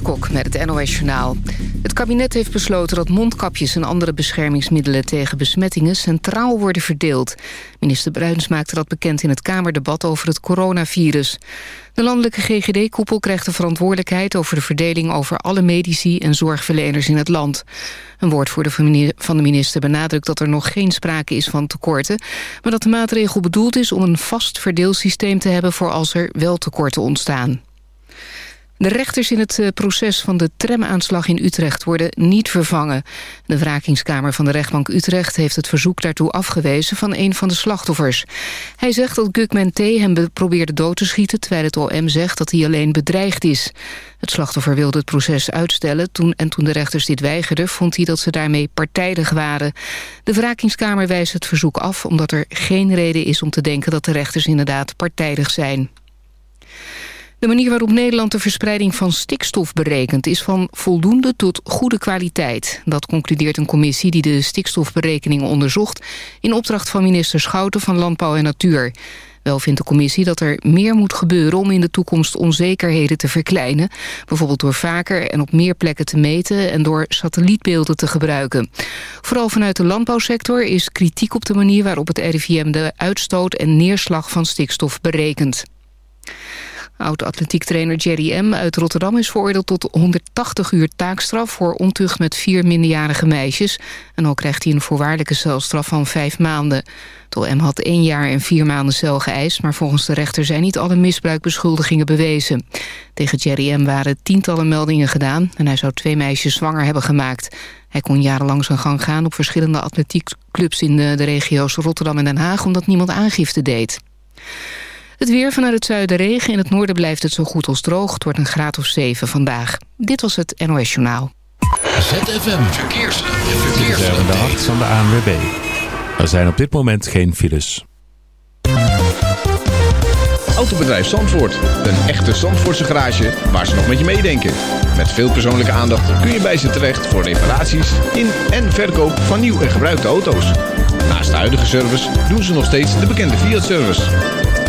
Kok met het NOS Journaal. Het kabinet heeft besloten dat mondkapjes en andere beschermingsmiddelen tegen besmettingen centraal worden verdeeld. Minister Bruins maakte dat bekend in het Kamerdebat over het coronavirus. De landelijke GGD-koepel krijgt de verantwoordelijkheid over de verdeling over alle medici en zorgverleners in het land. Een woordvoerder van de minister benadrukt dat er nog geen sprake is van tekorten, maar dat de maatregel bedoeld is om een vast verdeelsysteem te hebben voor als er wel tekorten ontstaan. De rechters in het eh, proces van de tramaanslag in Utrecht worden niet vervangen. De wrakingskamer van de rechtbank Utrecht heeft het verzoek daartoe afgewezen van een van de slachtoffers. Hij zegt dat Gugman T. hem probeerde dood te schieten... terwijl het OM zegt dat hij alleen bedreigd is. Het slachtoffer wilde het proces uitstellen toen, en toen de rechters dit weigerden... vond hij dat ze daarmee partijdig waren. De wrakingskamer wijst het verzoek af omdat er geen reden is om te denken... dat de rechters inderdaad partijdig zijn. De manier waarop Nederland de verspreiding van stikstof berekent... is van voldoende tot goede kwaliteit. Dat concludeert een commissie die de stikstofberekeningen onderzocht... in opdracht van minister Schouten van Landbouw en Natuur. Wel vindt de commissie dat er meer moet gebeuren om in de toekomst onzekerheden te verkleinen. Bijvoorbeeld door vaker en op meer plekken te meten en door satellietbeelden te gebruiken. Vooral vanuit de landbouwsector is kritiek op de manier waarop het RIVM de uitstoot en neerslag van stikstof berekent. Oud-atletiektrainer Jerry M. uit Rotterdam is veroordeeld tot 180 uur taakstraf... voor ontucht met vier minderjarige meisjes. En ook krijgt hij een voorwaardelijke celstraf van vijf maanden. De M had één jaar en vier maanden cel geëist... maar volgens de rechter zijn niet alle misbruikbeschuldigingen bewezen. Tegen Jerry M. waren tientallen meldingen gedaan... en hij zou twee meisjes zwanger hebben gemaakt. Hij kon jarenlang zijn gang gaan op verschillende atletiekclubs... in de regio's Rotterdam en Den Haag... omdat niemand aangifte deed. Het weer vanuit het zuiden regen. In het noorden blijft het zo goed als droog. Het wordt een graad of 7 vandaag. Dit was het NOS Journaal. ZFM Verkeers. Verkeers. de hart van de ANWB. Er zijn op dit moment geen files. Autobedrijf Zandvoort. Een echte Zandvoortse garage waar ze nog met je meedenken. Met veel persoonlijke aandacht kun je bij ze terecht voor reparaties in en verkoop van nieuw en gebruikte auto's. Naast de huidige service doen ze nog steeds de bekende Fiat-service.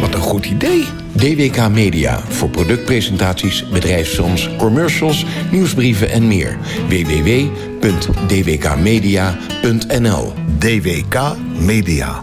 Wat een goed idee. DWK Media voor productpresentaties, bedrijfsfilms, commercials, nieuwsbrieven en meer. www.dwkmedia.nl DWK Media.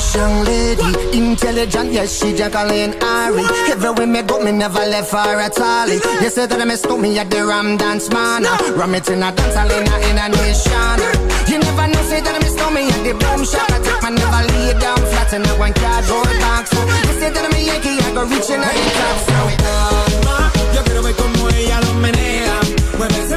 Russian lady, intelligent, yes, she in Ari. Everywhere me go, me never left her at all. You say that I mistook me at the Ram Dance Man. Ram it in a dance, I in a nation. You never know, say that I mistook me at the Boom Shop. I take my never lay down flat in a one cardboard box. So you say that I'm a Yankee, I go reaching out the top. So, uh, yo quiero ver como ella lo menea. Mueve ese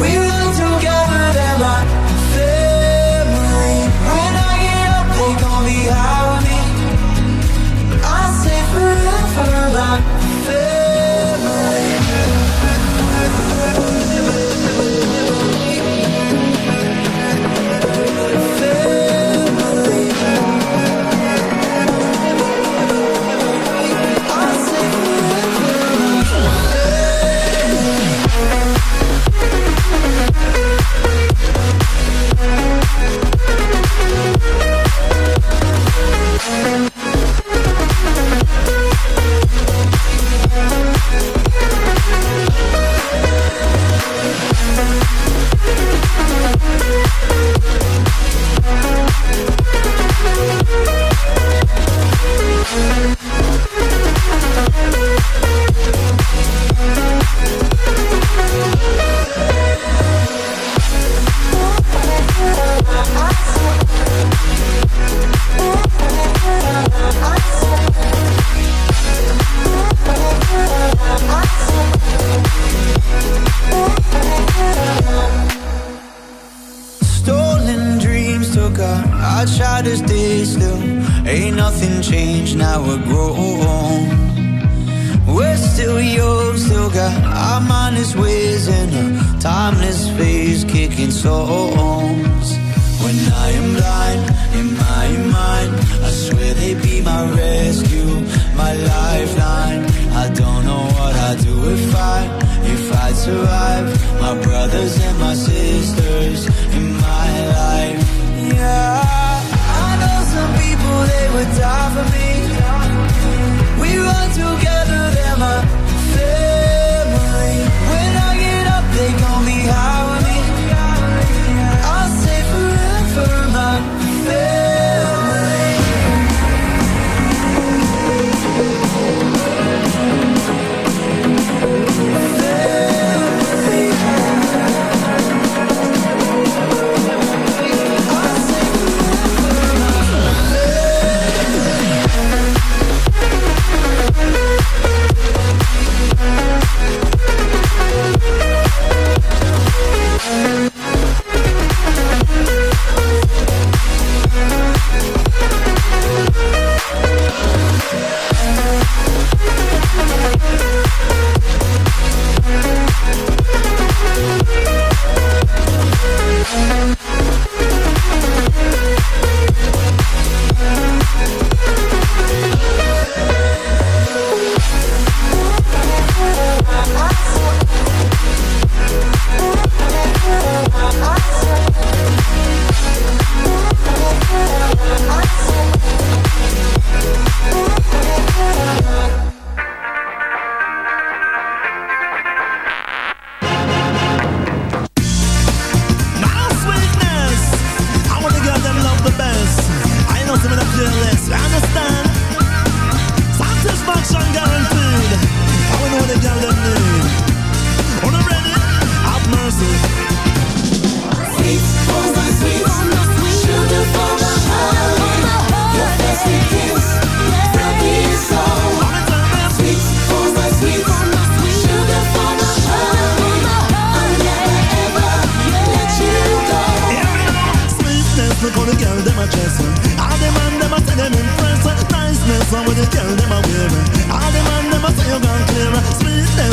We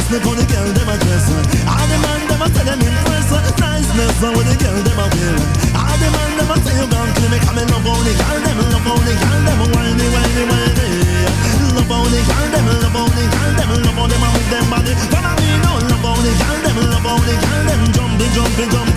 Sweetness, look how the girl them a dress. All the man them a say them impress. Niceness, how the girl them a wear. All the man them a say you gone clear. Me come in love how the girl them, love how the girl them whiny, whiny, whiny. Love how the girl them, love how the girl them, love how them a move them body. Follow me now, love how the girl them, love how the girl them jumping, jumping, jumping.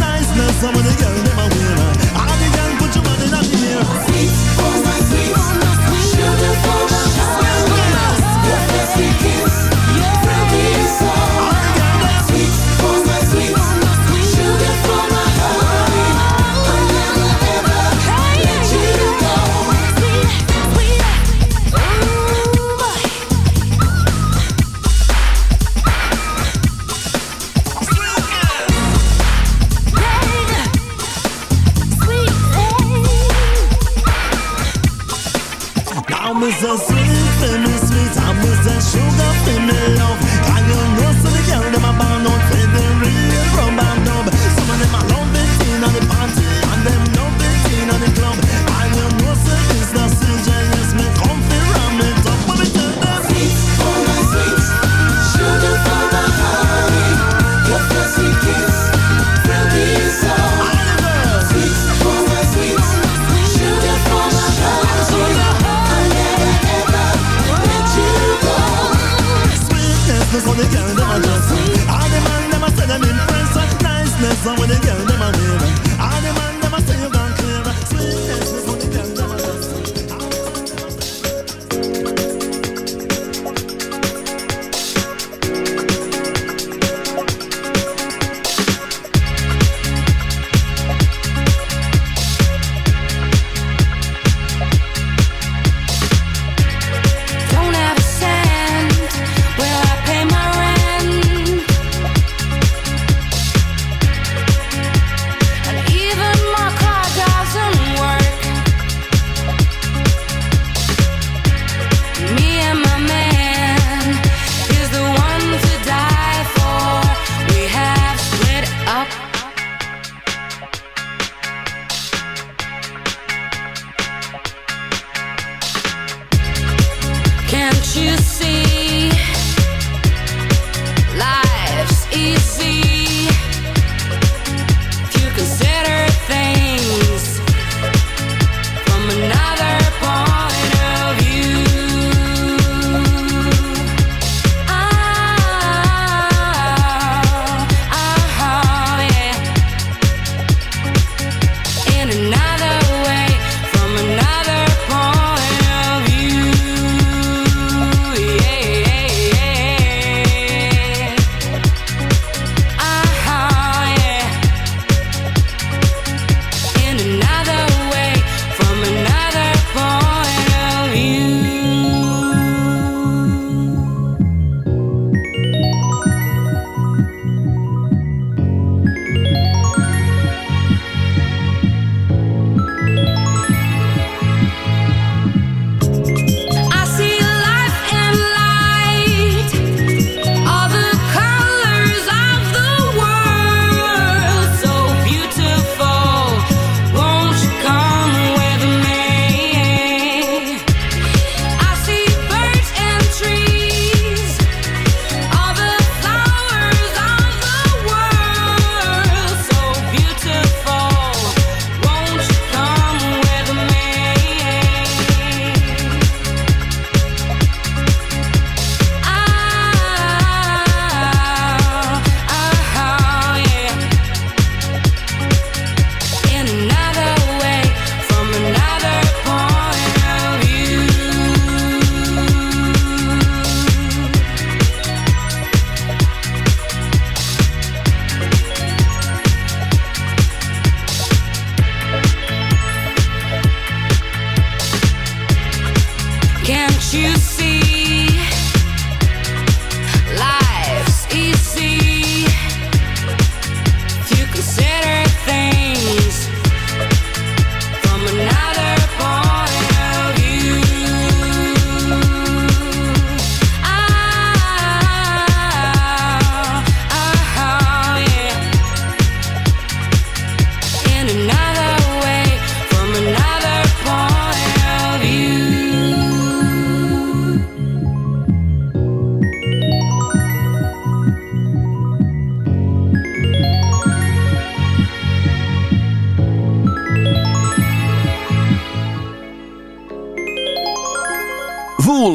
I'm gonna get Sweet, oh my sweet, oh my sweet, sugar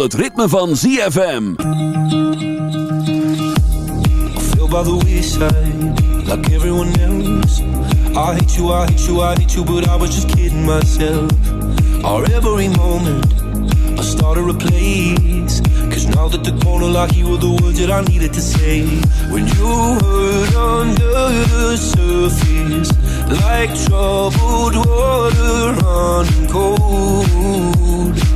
het ritme van ZFM. By the wayside, like everyone else. I hate you, I hate you, I hate you, but I was just kidding myself. Every moment, I started a place. Cause now that the corner like you were the words that I needed to say. When you under the surface, like troubled water running cold.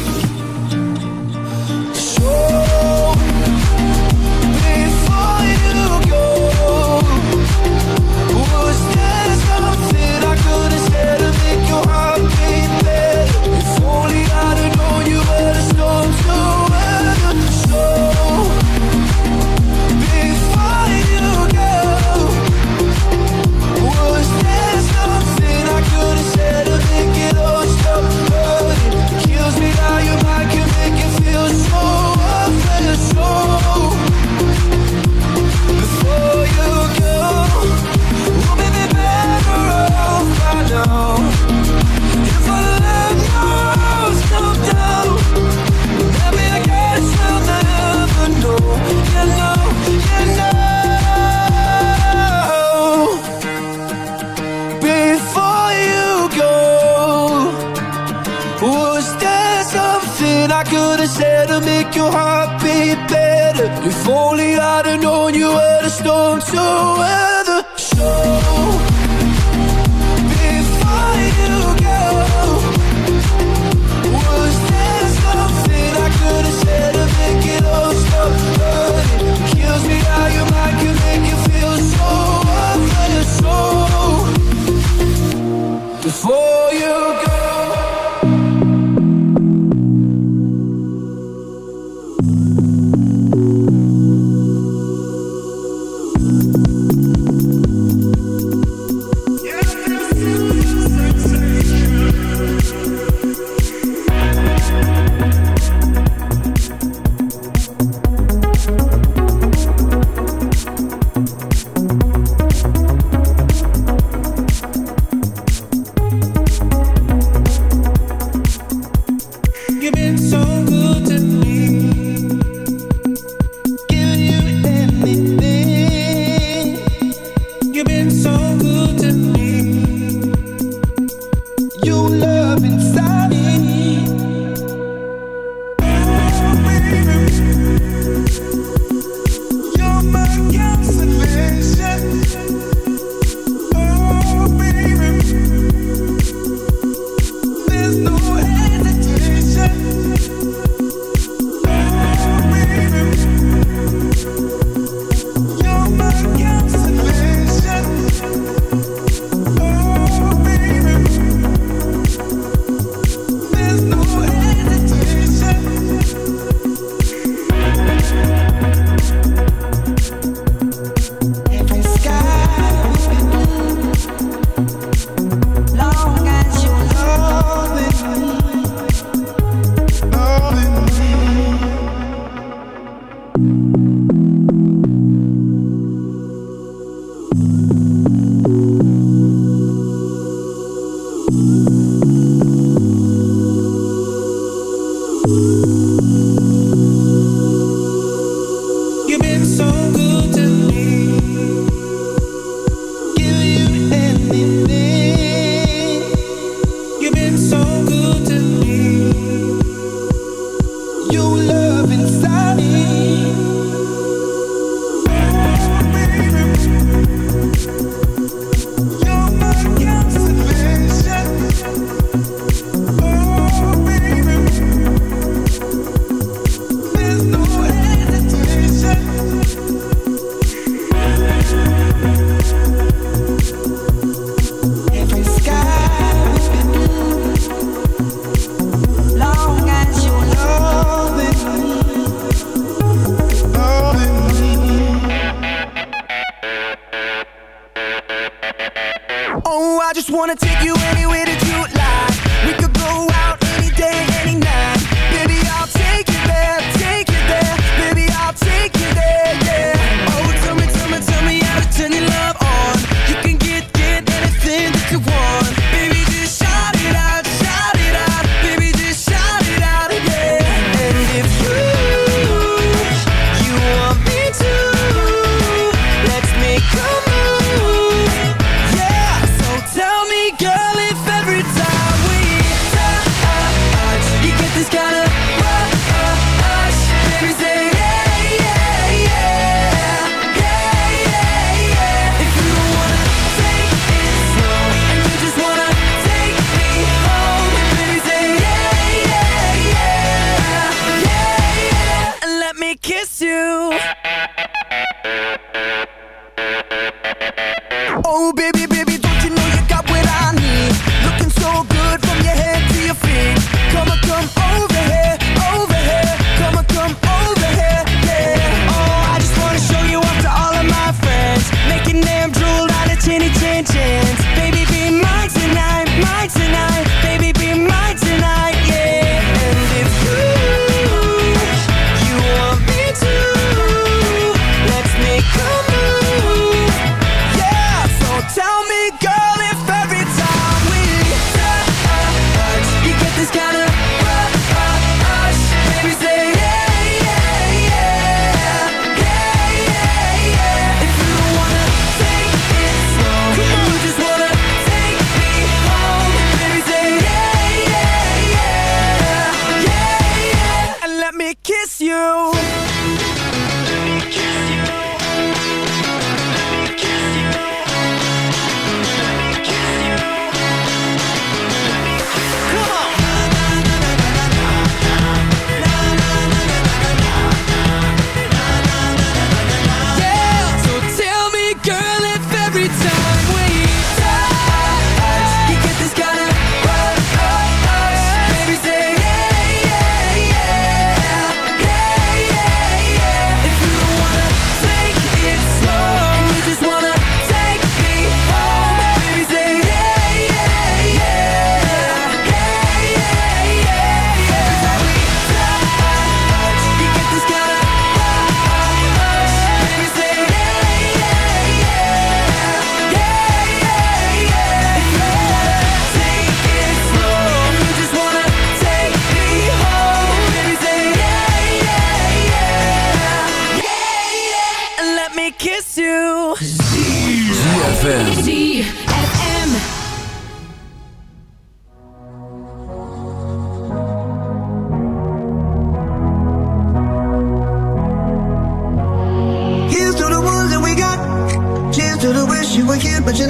you intentions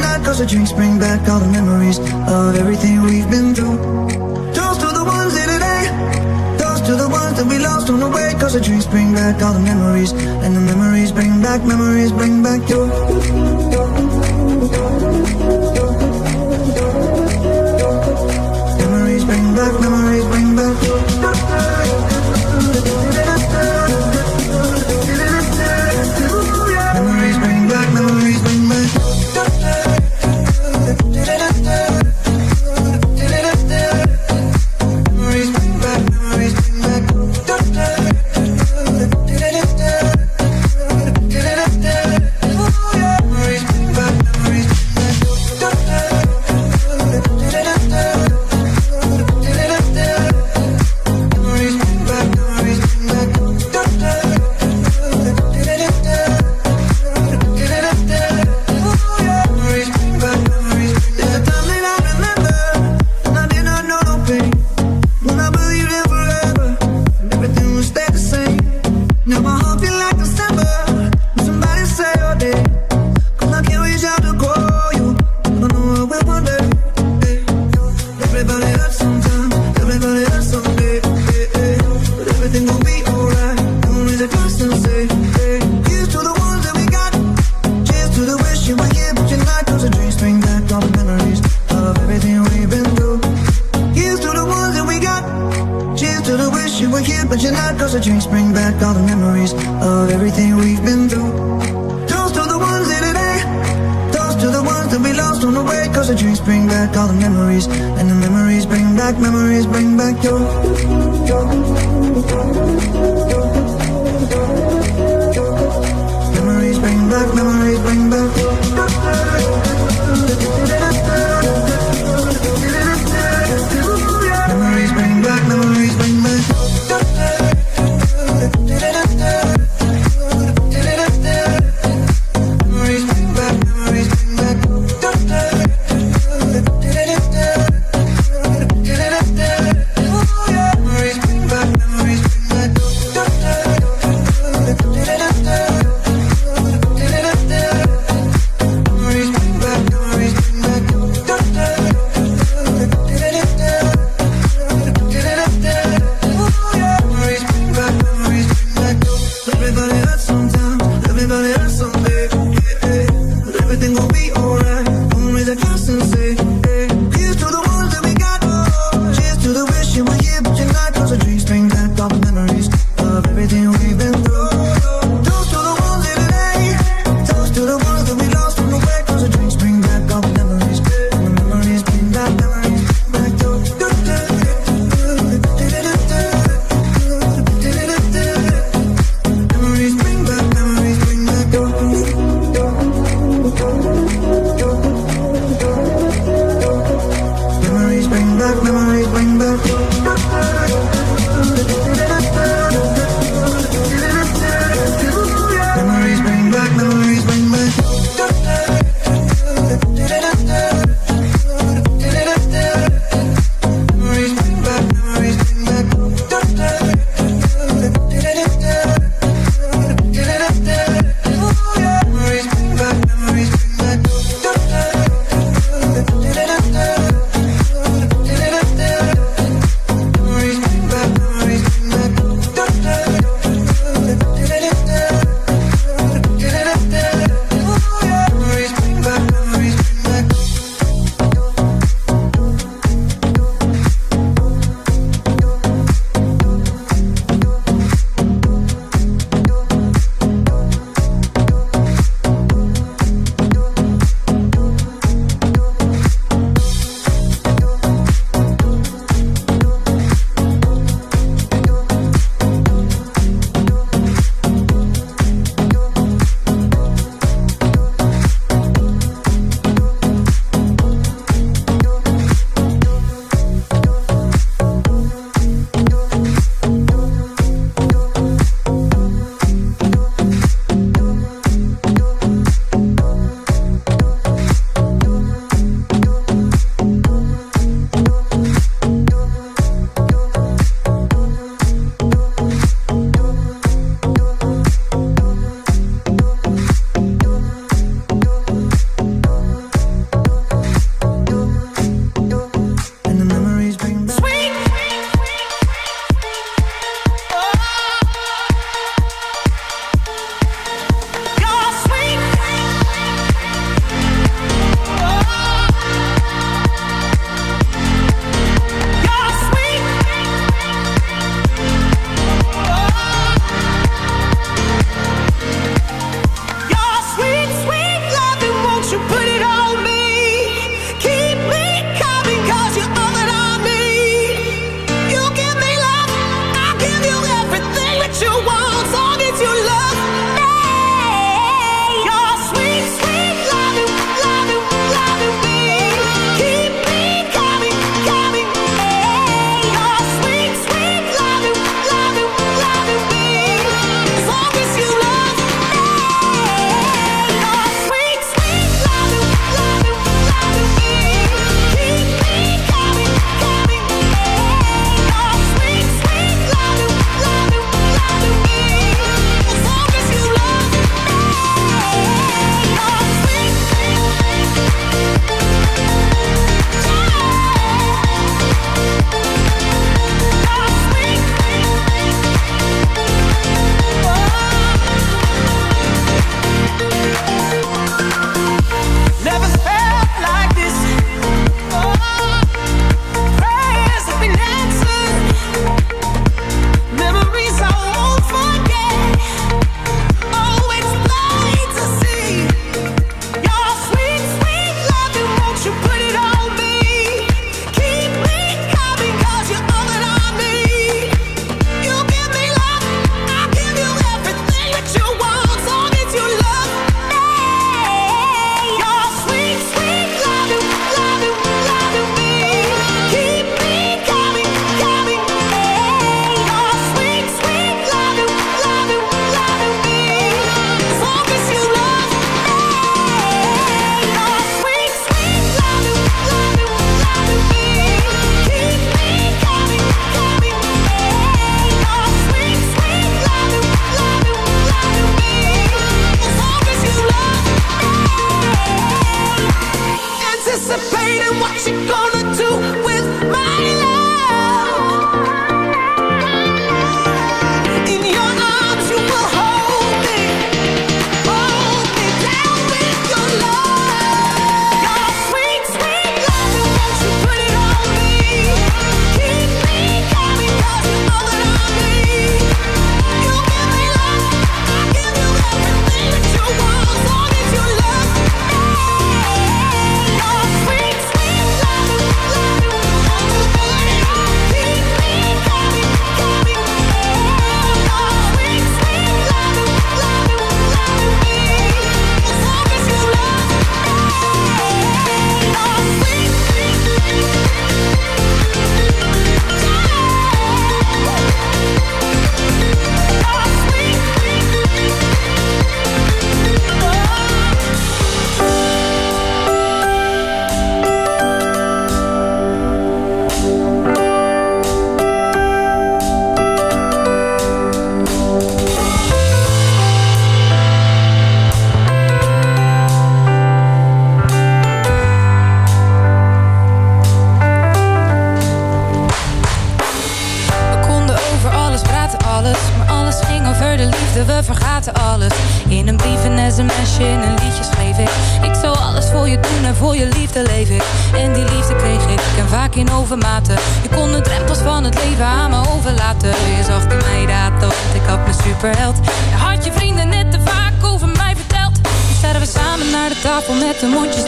night Cause the drinks bring back all the memories Of everything we've been through. Toast to the ones in today Toast to the ones that we lost on the way Cause the drinks bring back all the memories. And the memories bring back, memories bring back your Memories bring back memories blown away Cause the dreams bring back all the memories. And the memories bring back, memories bring back your, your, your, your Memories bring back, memories bring back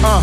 Ah,